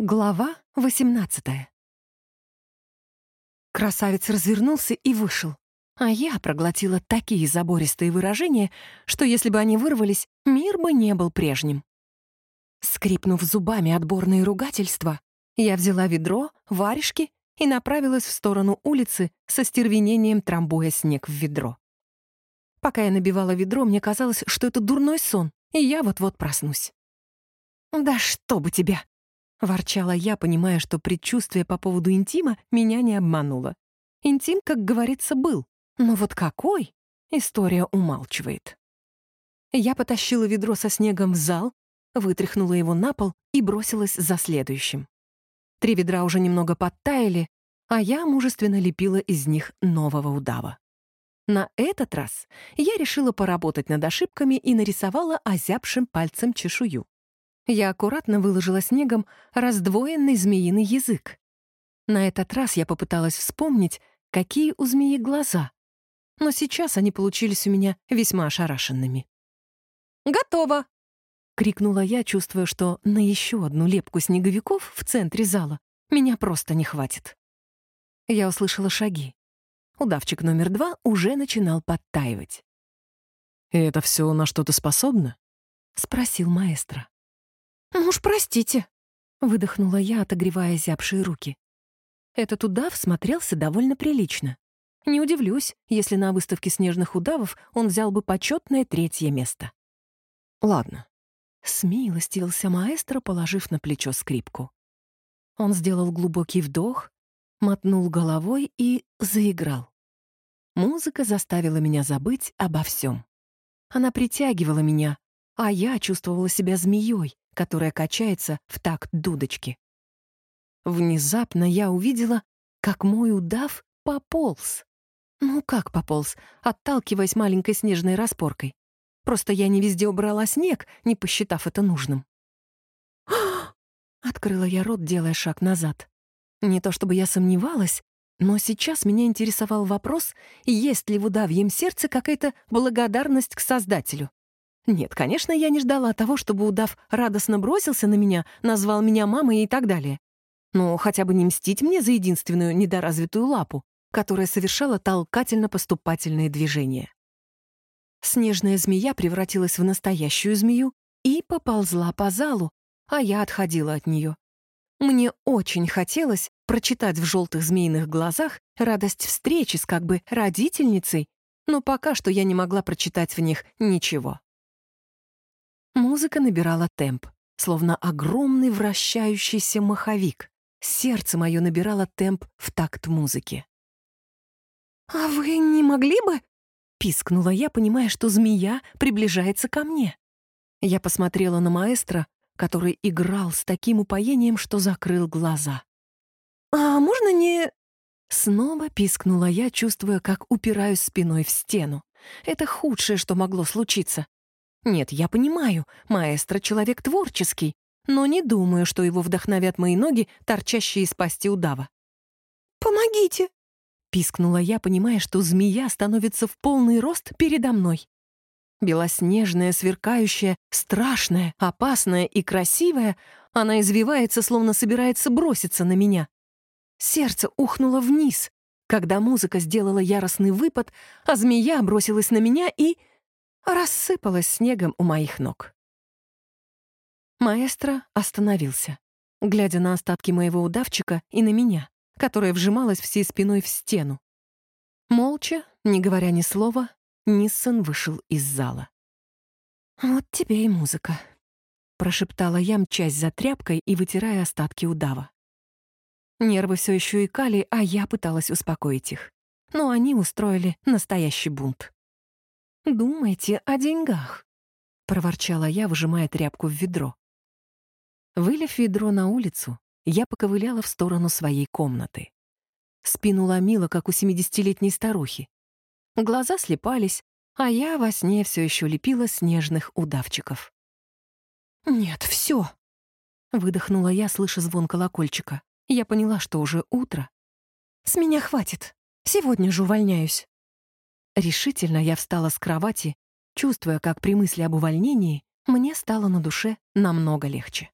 Глава 18 Красавец развернулся и вышел, а я проглотила такие забористые выражения, что если бы они вырвались, мир бы не был прежним. Скрипнув зубами отборные ругательства, я взяла ведро, варежки и направилась в сторону улицы со стервенением трамбуя снег в ведро. Пока я набивала ведро, мне казалось, что это дурной сон, и я вот-вот проснусь. «Да что бы тебя!» Ворчала я, понимая, что предчувствие по поводу интима меня не обмануло. Интим, как говорится, был. Но вот какой? История умалчивает. Я потащила ведро со снегом в зал, вытряхнула его на пол и бросилась за следующим. Три ведра уже немного подтаяли, а я мужественно лепила из них нового удава. На этот раз я решила поработать над ошибками и нарисовала озябшим пальцем чешую. Я аккуратно выложила снегом раздвоенный змеиный язык. На этот раз я попыталась вспомнить, какие у змеи глаза. Но сейчас они получились у меня весьма ошарашенными. «Готово!» — крикнула я, чувствуя, что на еще одну лепку снеговиков в центре зала меня просто не хватит. Я услышала шаги. Удавчик номер два уже начинал подтаивать. «И это все на что-то способно?» — спросил маэстро. «Ну уж простите», — выдохнула я, отогревая зябшие руки. Этот удав смотрелся довольно прилично. Не удивлюсь, если на выставке снежных удавов он взял бы почетное третье место. «Ладно», — смилостивился маэстро, положив на плечо скрипку. Он сделал глубокий вдох, мотнул головой и заиграл. Музыка заставила меня забыть обо всем. Она притягивала меня, а я чувствовала себя змеей, которая качается в такт дудочки. Внезапно я увидела, как мой удав пополз. Ну как пополз, отталкиваясь маленькой снежной распоркой. Просто я не везде убрала снег, не посчитав это нужным. Открыла я рот, делая шаг назад. Не то чтобы я сомневалась, но сейчас меня интересовал вопрос, есть ли в удавьем сердце какая-то благодарность к Создателю. Нет, конечно, я не ждала того, чтобы удав радостно бросился на меня, назвал меня мамой и так далее. Но хотя бы не мстить мне за единственную недоразвитую лапу, которая совершала толкательно-поступательные движения. Снежная змея превратилась в настоящую змею и поползла по залу, а я отходила от нее. Мне очень хотелось прочитать в желтых змеиных глазах радость встречи с как бы родительницей, но пока что я не могла прочитать в них ничего. Музыка набирала темп, словно огромный вращающийся маховик. Сердце мое набирало темп в такт музыки. «А вы не могли бы?» — пискнула я, понимая, что змея приближается ко мне. Я посмотрела на маэстро, который играл с таким упоением, что закрыл глаза. «А можно не...» Снова пискнула я, чувствуя, как упираюсь спиной в стену. Это худшее, что могло случиться. Нет, я понимаю, маэстро — человек творческий, но не думаю, что его вдохновят мои ноги, торчащие из пасти удава. «Помогите!» — пискнула я, понимая, что змея становится в полный рост передо мной. Белоснежная, сверкающая, страшная, опасная и красивая, она извивается, словно собирается броситься на меня. Сердце ухнуло вниз, когда музыка сделала яростный выпад, а змея бросилась на меня и рассыпалась снегом у моих ног. Маэстро остановился, глядя на остатки моего удавчика и на меня, которая вжималась всей спиной в стену. Молча, не говоря ни слова, Ниссон вышел из зала. «Вот тебе и музыка», — прошептала я, мчась за тряпкой и вытирая остатки удава. Нервы все еще икали, а я пыталась успокоить их. Но они устроили настоящий бунт. «Думайте о деньгах», — проворчала я, выжимая тряпку в ведро. Вылив ведро на улицу, я поковыляла в сторону своей комнаты. Спину ломила, как у семидесятилетней старухи. Глаза слепались, а я во сне все еще лепила снежных удавчиков. «Нет, все, выдохнула я, слыша звон колокольчика. Я поняла, что уже утро. «С меня хватит. Сегодня же увольняюсь». Решительно я встала с кровати, чувствуя, как при мысли об увольнении мне стало на душе намного легче.